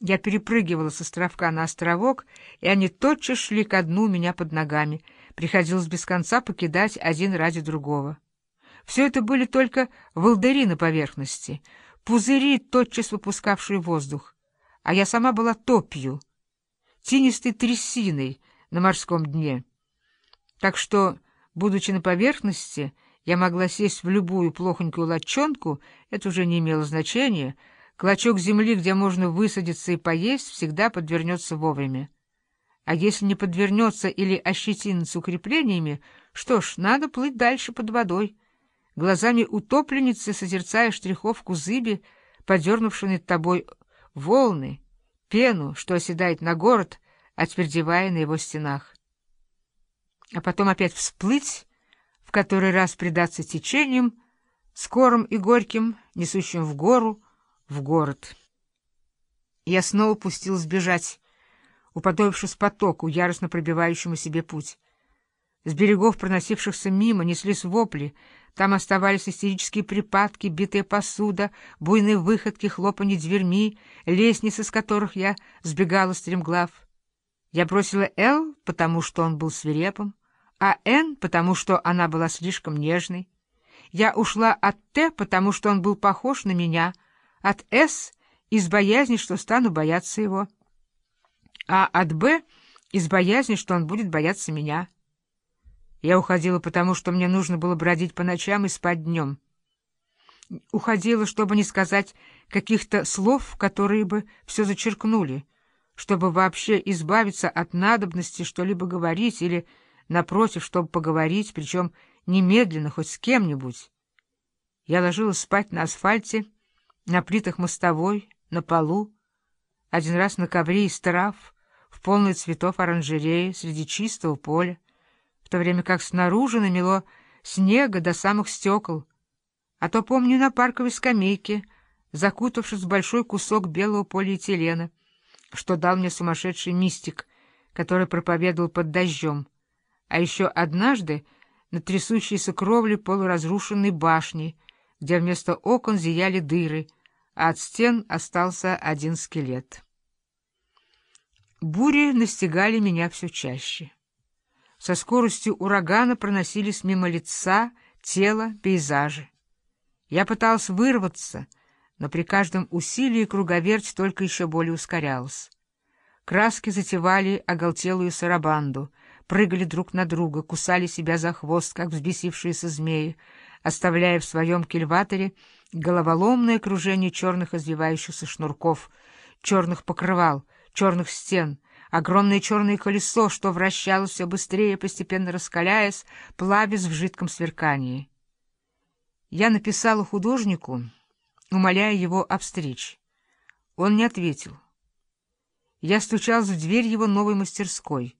Я перепрыгивала с островка на островок, и они тотчас шли ко дну у меня под ногами. Приходилось без конца покидать один ради другого. Все это были только волдыри на поверхности, пузыри, тотчас выпускавшие воздух. А я сама была топью, тинистой трясиной на морском дне. Так что, будучи на поверхности, я могла сесть в любую плохонькую лодчонку, это уже не имело значения — Клочок земли, где можно высадиться и поесть, всегда подвернется вовремя. А если не подвернется или ощетинится укреплениями, что ж, надо плыть дальше под водой. Глазами утопленницы созерцая штриховку зыби, подернувшей над тобой волны, пену, что оседает на город, отвердевая на его стенах. А потом опять всплыть, в который раз предаться течениям, скорым и горьким, несущим в гору, в город. Я снова пустилась бежать, уподобившись потоку, яростно пробивающему себе путь. С берегов, проносившихся мимо, неслись вопли. Там оставались истерические припадки, битая посуда, буйные выходки, хлопанье дверьми, лестницы, с которых я сбегала стремглав. Я бросила «Л», потому что он был свирепым, а «Н», потому что она была слишком нежной. Я ушла от «Т», потому что он был похож на меня — от «С» из боязни, что стану бояться его, а от «Б» из боязни, что он будет бояться меня. Я уходила потому, что мне нужно было бродить по ночам и спать днем. Уходила, чтобы не сказать каких-то слов, которые бы все зачеркнули, чтобы вообще избавиться от надобности что-либо говорить или, напротив, чтобы поговорить, причем немедленно, хоть с кем-нибудь. Я ложилась спать на асфальте, на плитах мостовой, на полу, один раз на ковре из трав, в полной цветов оранжереи, среди чистого поля, в то время как снаружи намело снега до самых стекол, а то помню на парковой скамейке, закутавшись в большой кусок белого полиэтилена, что дал мне сумасшедший мистик, который проповедовал под дождем, а еще однажды на трясущейся кровле полуразрушенной башни, где вместо окон зияли дыры — от стен остался один скелет. Бури настигали меня все чаще. Со скоростью урагана проносились мимо лица, тела, пейзажи. Я пытался вырваться, но при каждом усилии круговерть только еще более ускорялась. Краски затевали оголтелую сарабанду, прыгали друг на друга, кусали себя за хвост, как взбесившиеся змеи, оставляя в своем кильваторе головоломное кружение черных извивающихся шнурков, черных покрывал, черных стен, огромное черное колесо, что вращалось все быстрее, постепенно раскаляясь, плавясь в жидком сверкании. Я написала художнику, умоляя его обстричь. Он не ответил. Я стучалась в дверь его новой мастерской.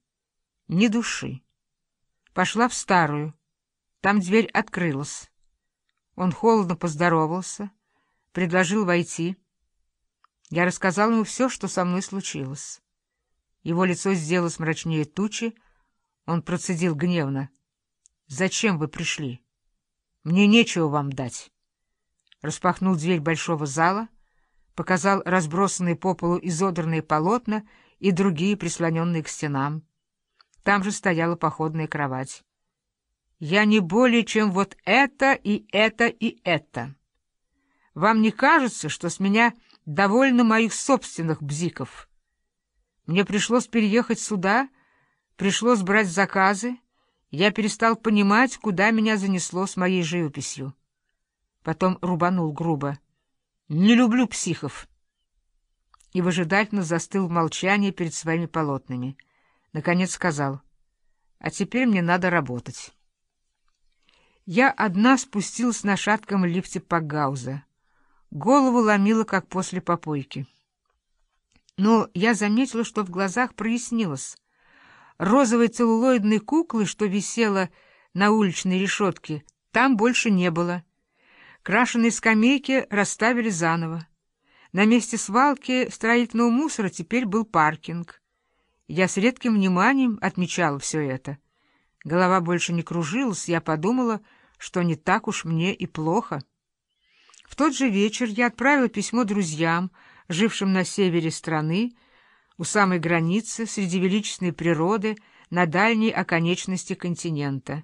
Ни души. Пошла в старую. Там дверь открылась. Он холодно поздоровался, предложил войти. Я рассказал ему все, что со мной случилось. Его лицо сделалось мрачнее тучи. Он процедил гневно. «Зачем вы пришли? Мне нечего вам дать». Распахнул дверь большого зала, показал разбросанные по полу изодранные полотна и другие, прислоненные к стенам. Там же стояла походная кровать. Я не более, чем вот это и это и это. Вам не кажется, что с меня довольно моих собственных бзиков? Мне пришлось переехать сюда, пришлось брать заказы, я перестал понимать, куда меня занесло с моей живописью. Потом рубанул грубо. «Не люблю психов!» И выжидательно застыл в молчании перед своими полотнами. Наконец сказал, «А теперь мне надо работать». Я одна спустилась на шатком лифте по Гауза. Голову ломила, как после попойки. Но я заметила, что в глазах прояснилось. Розовой целлулоидной куклы, что висела на уличной решетке, там больше не было. Крашеные скамейки расставили заново. На месте свалки строительного мусора теперь был паркинг. Я с редким вниманием отмечала все это. Голова больше не кружилась, я подумала — что не так уж мне и плохо. В тот же вечер я отправил письмо друзьям, жившим на севере страны, у самой границы, среди величественной природы, на дальней оконечности континента.